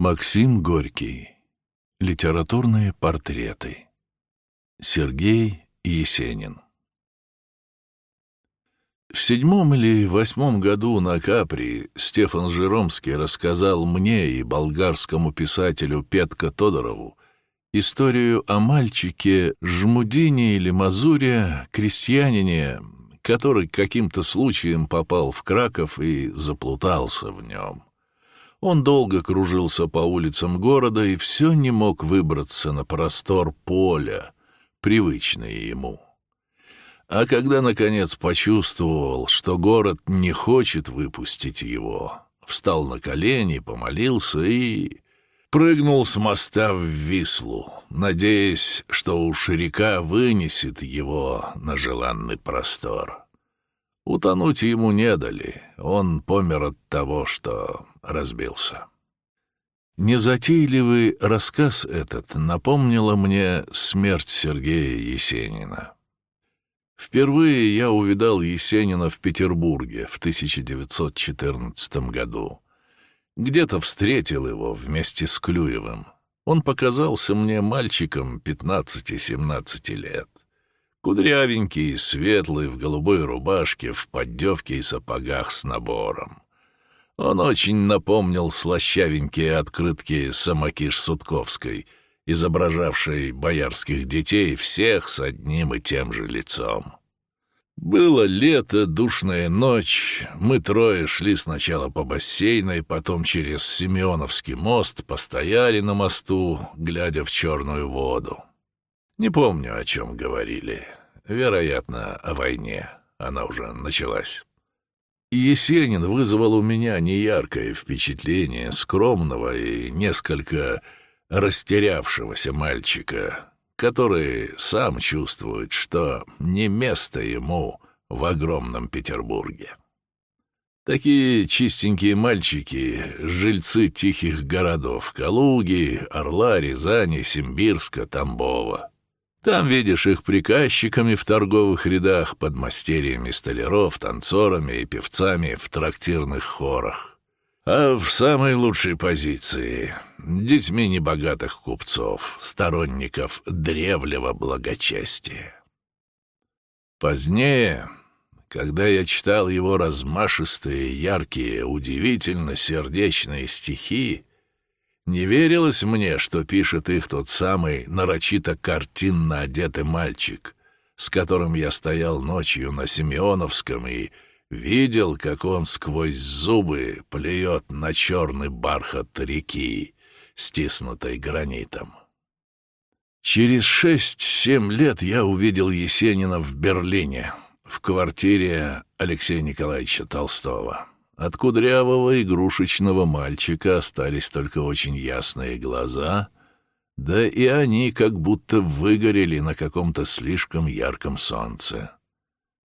Максим Горький. Литературные портреты. Сергей Есенин. В седьмом или восьмом году на Капри Стефан Жиромский рассказал мне и болгарскому писателю Петко Тодорову историю о мальчике Жмудине или Мазуре, крестьянине, который каким-то случаем попал в Краков и заплутался в нем. Он долго кружился по улицам города и все не мог выбраться на простор поля, привычный ему. А когда, наконец, почувствовал, что город не хочет выпустить его, встал на колени, помолился и прыгнул с моста в Вислу, надеясь, что уж река вынесет его на желанный простор. Утонуть ему не дали, он помер от того, что разбился. Незатейливый рассказ этот напомнила мне смерть Сергея Есенина. Впервые я увидал Есенина в Петербурге в 1914 году. Где-то встретил его вместе с Клюевым. Он показался мне мальчиком 15-17 лет. Кудрявенький, светлый, в голубой рубашке, в поддевке и сапогах с набором. Он очень напомнил слащавенькие открытки Самокиш Судковской, изображавшей боярских детей всех с одним и тем же лицом. Было лето, душная ночь. Мы трое шли сначала по бассейной, потом через Семеновский мост, постояли на мосту, глядя в черную воду. Не помню, о чем говорили. Вероятно, о войне. Она уже началась. Есенин вызвал у меня неяркое впечатление скромного и несколько растерявшегося мальчика, который сам чувствует, что не место ему в огромном Петербурге. Такие чистенькие мальчики — жильцы тихих городов Калуги, Орла, Рязани, Симбирска, Тамбова. Там видишь их приказчиками в торговых рядах, под мастерьями столяров, танцорами и певцами в трактирных хорах. А в самой лучшей позиции — детьми небогатых купцов, сторонников древнего благочестия. Позднее, когда я читал его размашистые, яркие, удивительно сердечные стихи, не верилось мне, что пишет их тот самый нарочито картинно одетый мальчик, с которым я стоял ночью на Симеоновском и видел, как он сквозь зубы плюет на черный бархат реки, стиснутой гранитом. Через шесть-семь лет я увидел Есенина в Берлине, в квартире Алексея Николаевича Толстого. От кудрявого игрушечного мальчика остались только очень ясные глаза, да и они как будто выгорели на каком-то слишком ярком солнце.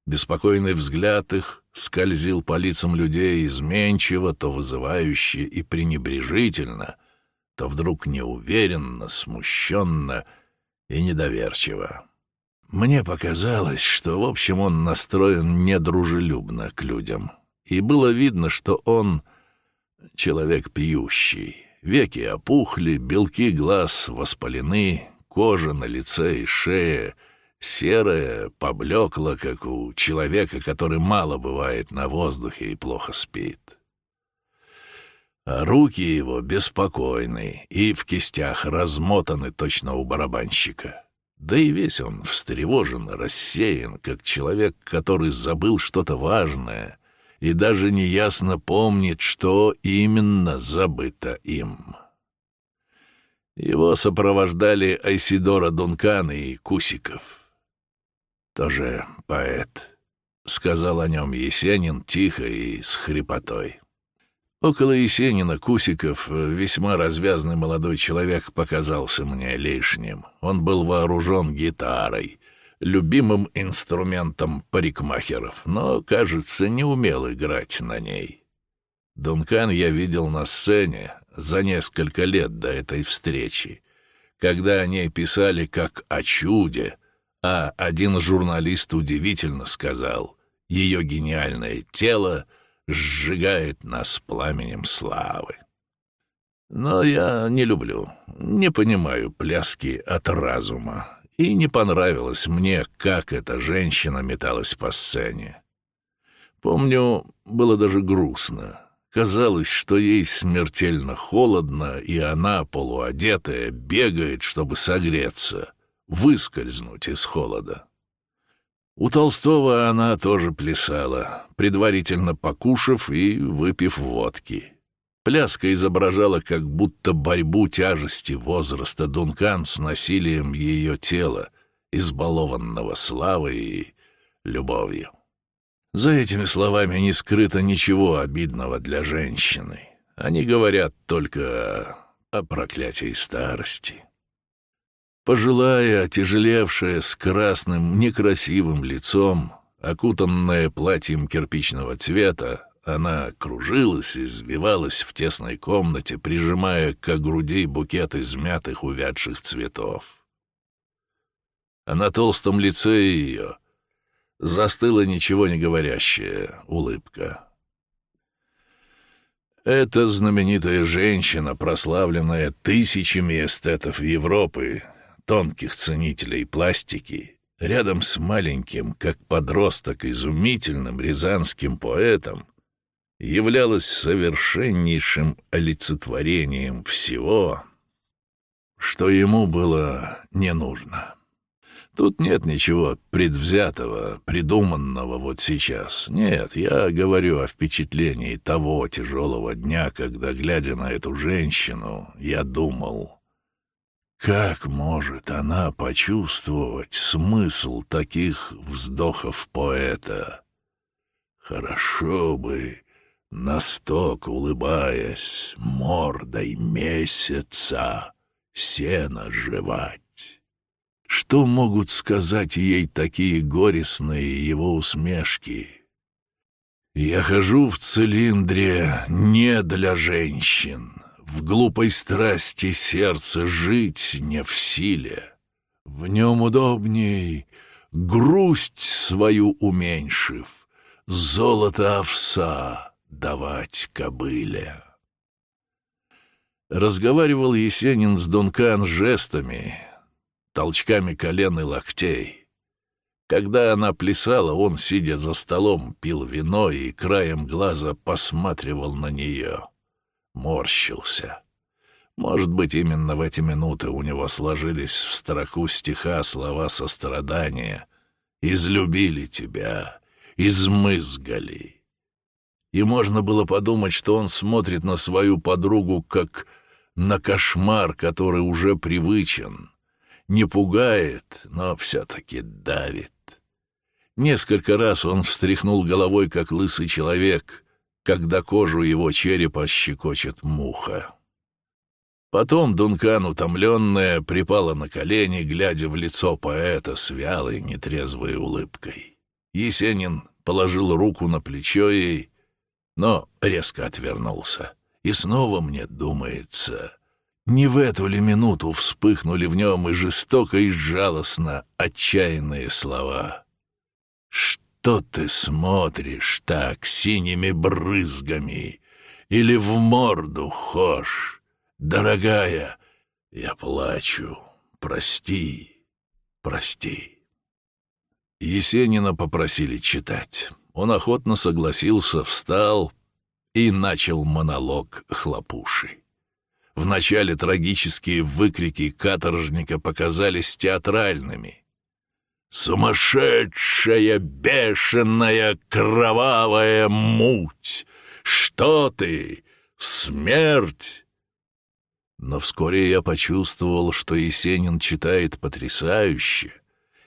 Беспокойный взгляд их скользил по лицам людей изменчиво, то вызывающе и пренебрежительно, то вдруг неуверенно, смущенно и недоверчиво. Мне показалось, что, в общем, он настроен недружелюбно к людям и было видно, что он человек пьющий. Веки опухли, белки глаз воспалены, кожа на лице и шее серая, поблекла, как у человека, который мало бывает на воздухе и плохо спит. А руки его беспокойны и в кистях размотаны точно у барабанщика. Да и весь он встревожен, рассеян, как человек, который забыл что-то важное и даже неясно помнит, что именно забыто им. Его сопровождали Айсидора Дункан и Кусиков. Тоже поэт, — сказал о нем Есенин тихо и с хрипотой. Около Есенина Кусиков, весьма развязный молодой человек, показался мне лишним. Он был вооружен гитарой, любимым инструментом парикмахеров, но, кажется, не умел играть на ней. Дункан я видел на сцене за несколько лет до этой встречи, когда о ней писали как о чуде, а один журналист удивительно сказал, ее гениальное тело сжигает нас пламенем славы. Но я не люблю, не понимаю пляски от разума, и не понравилось мне, как эта женщина металась по сцене. Помню, было даже грустно. Казалось, что ей смертельно холодно, и она, полуодетая, бегает, чтобы согреться, выскользнуть из холода. У Толстого она тоже плясала, предварительно покушав и выпив водки. Пляска изображала как будто борьбу тяжести возраста Дункан с насилием ее тела, избалованного славой и любовью. За этими словами не скрыто ничего обидного для женщины. Они говорят только о проклятии старости. Пожилая, отяжелевшая, с красным, некрасивым лицом, окутанная платьем кирпичного цвета, она кружилась и извивалась в тесной комнате, прижимая к груди букет измятых увядших цветов. А на толстом лице ее застыла ничего не говорящая улыбка. Эта знаменитая женщина, прославленная тысячами эстетов Европы, тонких ценителей пластики, рядом с маленьким, как подросток, изумительным рязанским поэтом, являлась совершеннейшим олицетворением всего, что ему было не нужно. Тут нет ничего предвзятого, придуманного вот сейчас. Нет, я говорю о впечатлении того тяжелого дня, когда, глядя на эту женщину, я думал, как может она почувствовать смысл таких вздохов поэта? Хорошо бы Насток, улыбаясь, мордой месяца сено жевать. Что могут сказать ей такие горестные его усмешки? Я хожу в цилиндре не для женщин, в глупой страсти сердце жить не в силе. В нем удобней, грусть свою уменьшив, золото овса — давать кобыле. Разговаривал Есенин с Дункан жестами, толчками колен и локтей. Когда она плясала, он, сидя за столом, пил вино и краем глаза посматривал на нее. Морщился. Может быть, именно в эти минуты у него сложились в строку стиха слова сострадания «Излюбили тебя, измызгали» и можно было подумать, что он смотрит на свою подругу как на кошмар, который уже привычен, не пугает, но все-таки давит. Несколько раз он встряхнул головой, как лысый человек, когда кожу его черепа щекочет муха. Потом Дункан, утомленная, припала на колени, глядя в лицо поэта с вялой, нетрезвой улыбкой. Есенин положил руку на плечо ей но резко отвернулся. И снова мне думается, не в эту ли минуту вспыхнули в нем и жестоко, и жалостно отчаянные слова. «Что ты смотришь так синими брызгами? Или в морду хошь? Дорогая, я плачу. Прости, прости». Есенина попросили читать. Он охотно согласился, встал и начал монолог хлопуши. Вначале трагические выкрики каторжника показались театральными. «Сумасшедшая, бешеная, кровавая муть! Что ты? Смерть!» Но вскоре я почувствовал, что Есенин читает потрясающе,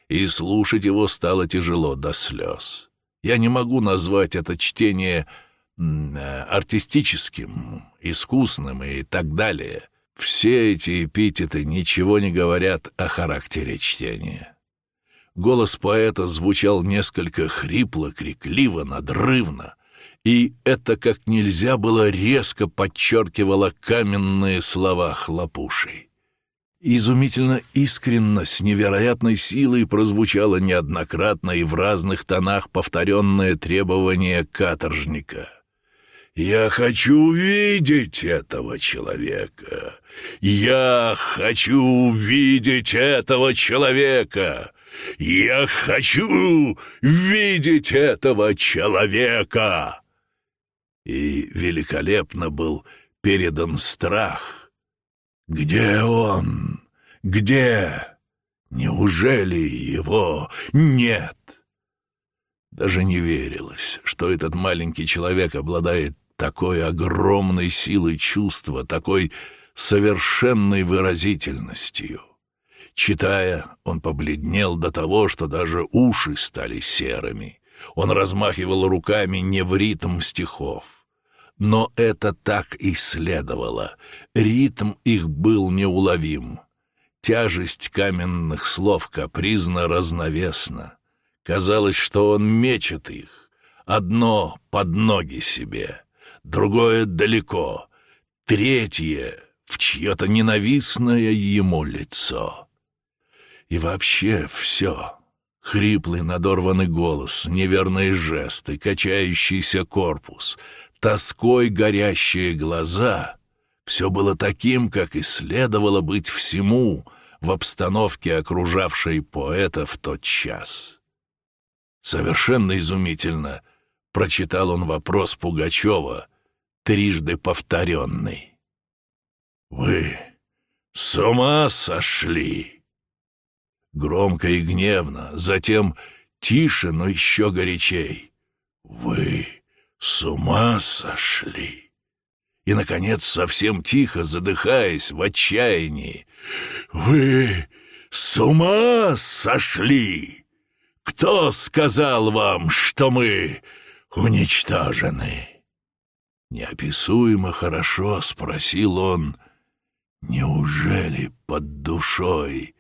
и слушать его стало тяжело до слез. Я не могу назвать это чтение э, артистическим, искусным и так далее. Все эти эпитеты ничего не говорят о характере чтения. Голос поэта звучал несколько хрипло, крикливо, надрывно, и это как нельзя было резко подчеркивало каменные слова хлопушей изумительно искренно, с невероятной силой прозвучало неоднократно и в разных тонах повторенное требование каторжника. Я хочу увидеть этого человека. Я хочу увидеть этого человека. Я хочу видеть этого человека. И великолепно был передан страх. Где он? Где? Неужели его нет? Даже не верилось, что этот маленький человек обладает такой огромной силой чувства, такой совершенной выразительностью. Читая, он побледнел до того, что даже уши стали серыми. Он размахивал руками не в ритм стихов. Но это так и следовало. Ритм их был неуловим. Тяжесть каменных слов капризно разновесна. Казалось, что он мечет их. Одно под ноги себе, другое далеко, третье в чье-то ненавистное ему лицо. И вообще все. Хриплый надорванный голос, неверные жесты, качающийся корпус, тоской горящие глаза — все было таким, как и следовало быть всему в обстановке, окружавшей поэта в тот час. Совершенно изумительно прочитал он вопрос Пугачева, трижды повторенный. «Вы с ума сошли?» Громко и гневно, затем тише, но еще горячей. «Вы с ума сошли?» И, наконец, совсем тихо, задыхаясь в отчаянии. «Вы с ума сошли? Кто сказал вам, что мы уничтожены?» Неописуемо хорошо спросил он, «Неужели под душой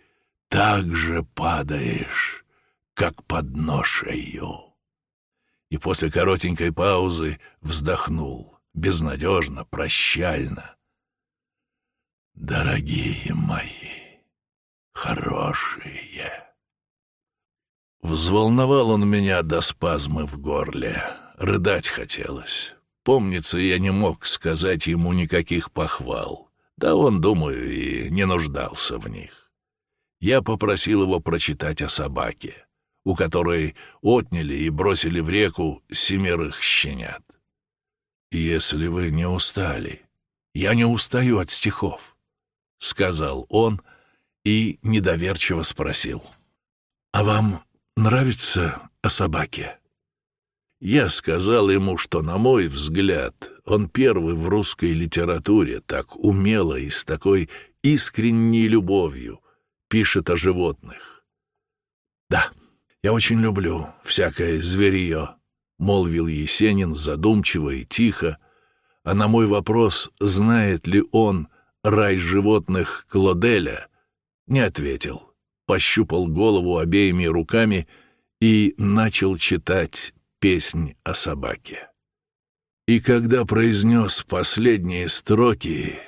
так же падаешь, как под ношею?» И после коротенькой паузы вздохнул, безнадежно, прощально. «Дорогие мои, хорошие!» Взволновал он меня до спазмы в горле, рыдать хотелось. Помнится, я не мог сказать ему никаких похвал. Да он, думаю, и не нуждался в них. Я попросил его прочитать о собаке, у которой отняли и бросили в реку семерых щенят. «Если вы не устали, я не устаю от стихов», — сказал он и недоверчиво спросил. «А вам нравится о собаке?» Я сказал ему, что, на мой взгляд, он первый в русской литературе так умело и с такой искренней любовью пишет о животных. «Да, я очень люблю всякое зверье», — молвил Есенин задумчиво и тихо, а на мой вопрос, знает ли он рай животных Клоделя, не ответил, пощупал голову обеими руками и начал читать песнь о собаке. И когда произнес последние строки,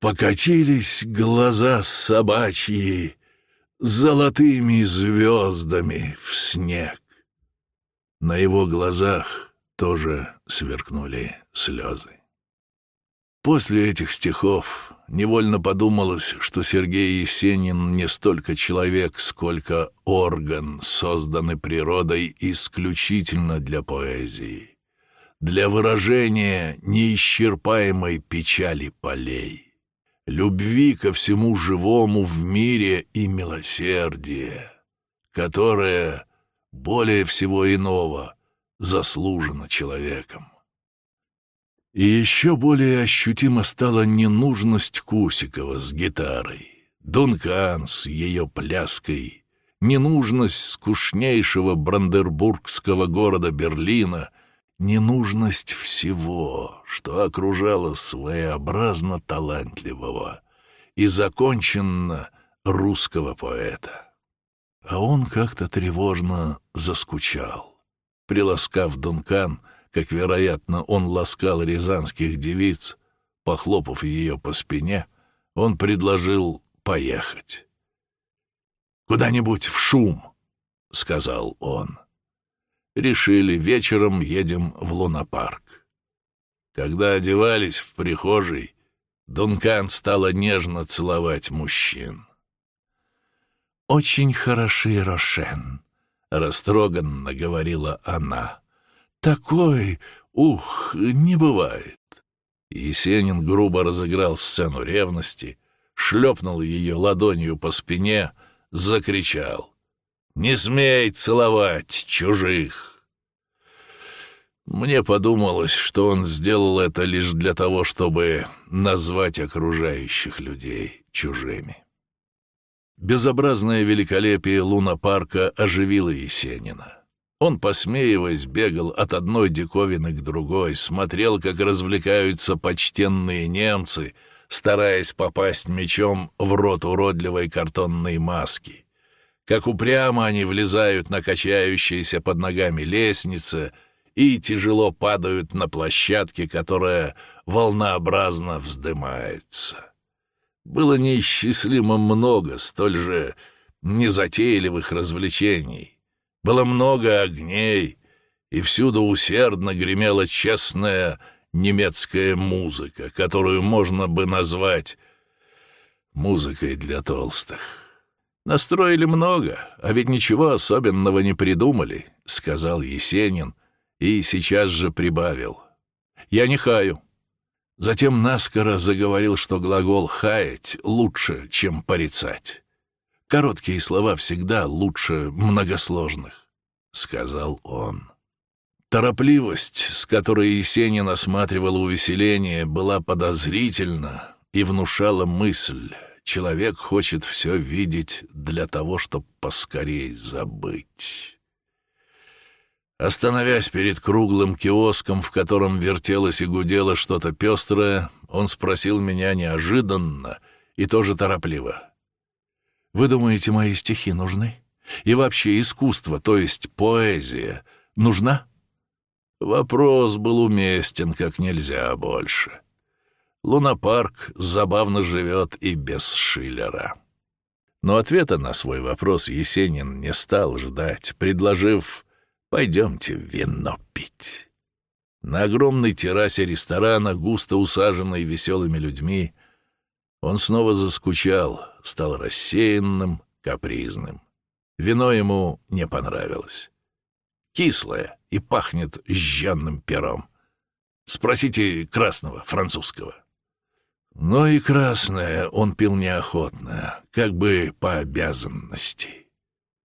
покатились глаза собачьи золотыми звездами в снег. На его глазах тоже сверкнули слезы. После этих стихов невольно подумалось, что Сергей Есенин не столько человек, сколько орган, созданный природой исключительно для поэзии, для выражения неисчерпаемой печали полей, любви ко всему живому в мире и милосердия, которое более всего иного заслужено человеком. И еще более ощутимо стала ненужность Кусикова с гитарой, Дункан с ее пляской, ненужность скучнейшего брандербургского города Берлина, ненужность всего, что окружало своеобразно талантливого и законченно русского поэта. А он как-то тревожно заскучал. Приласкав Дункан, как, вероятно, он ласкал рязанских девиц, похлопав ее по спине, он предложил поехать. «Куда-нибудь в шум», — сказал он. Решили, вечером едем в лунопарк. Когда одевались в прихожей, Дункан стала нежно целовать мужчин. «Очень хороши, Рошен», — растроганно говорила она. «Такой, ух, не бывает». Есенин грубо разыграл сцену ревности, шлепнул ее ладонью по спине, закричал. «Не смей целовать чужих!» Мне подумалось, что он сделал это лишь для того, чтобы назвать окружающих людей чужими. Безобразное великолепие лунопарка оживило Есенина. Он, посмеиваясь, бегал от одной диковины к другой, смотрел, как развлекаются почтенные немцы, стараясь попасть мечом в рот уродливой картонной маски. Как упрямо они влезают на качающиеся под ногами лестницы — и тяжело падают на площадке, которая волнообразно вздымается. Было неисчислимо много столь же незатейливых развлечений. Было много огней, и всюду усердно гремела честная немецкая музыка, которую можно бы назвать музыкой для толстых. «Настроили много, а ведь ничего особенного не придумали», — сказал Есенин, и сейчас же прибавил. «Я не хаю». Затем наскоро заговорил, что глагол «хаять» лучше, чем «порицать». Короткие слова всегда лучше многосложных, — сказал он. Торопливость, с которой Есенин осматривал увеселение, была подозрительна и внушала мысль. Человек хочет все видеть для того, чтобы поскорей забыть. Остановясь перед круглым киоском, в котором вертелось и гудело что-то пестрое, он спросил меня неожиданно и тоже торопливо. «Вы думаете, мои стихи нужны? И вообще искусство, то есть поэзия, нужна?» Вопрос был уместен как нельзя больше. Лунопарк забавно живет и без Шиллера. Но ответа на свой вопрос Есенин не стал ждать, предложив Пойдемте вино пить. На огромной террасе ресторана, густо усаженной веселыми людьми, он снова заскучал, стал рассеянным, капризным. Вино ему не понравилось. Кислое и пахнет жженным пером. Спросите красного, французского. Но и красное он пил неохотно, как бы по обязанности.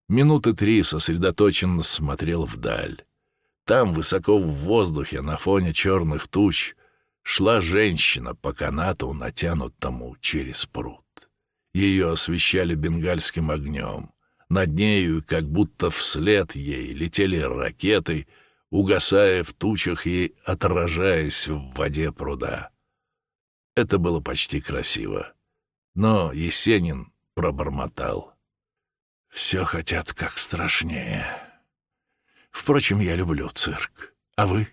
Минуты три сосредоточенно смотрел вдаль. Там, высоко в воздухе, на фоне черных туч, шла женщина по канату, натянутому через пруд. Ее освещали бенгальским огнем. Над нею, как будто вслед ей, летели ракеты, угасая в тучах и отражаясь в воде пруда. Это было почти красиво. Но Есенин пробормотал. Все хотят как страшнее. Впрочем, я люблю цирк. А вы?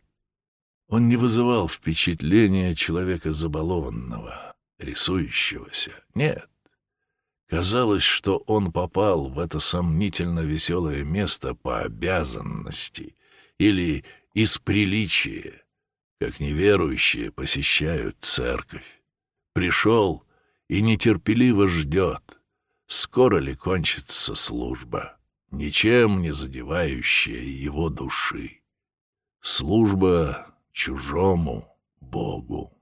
Он не вызывал впечатления человека забалованного, рисующегося. Нет. Казалось, что он попал в это сомнительно веселое место по обязанности или из приличия, как неверующие посещают церковь. Пришел и нетерпеливо ждет — скоро ли кончится служба, ничем не задевающая его души. Служба чужому Богу.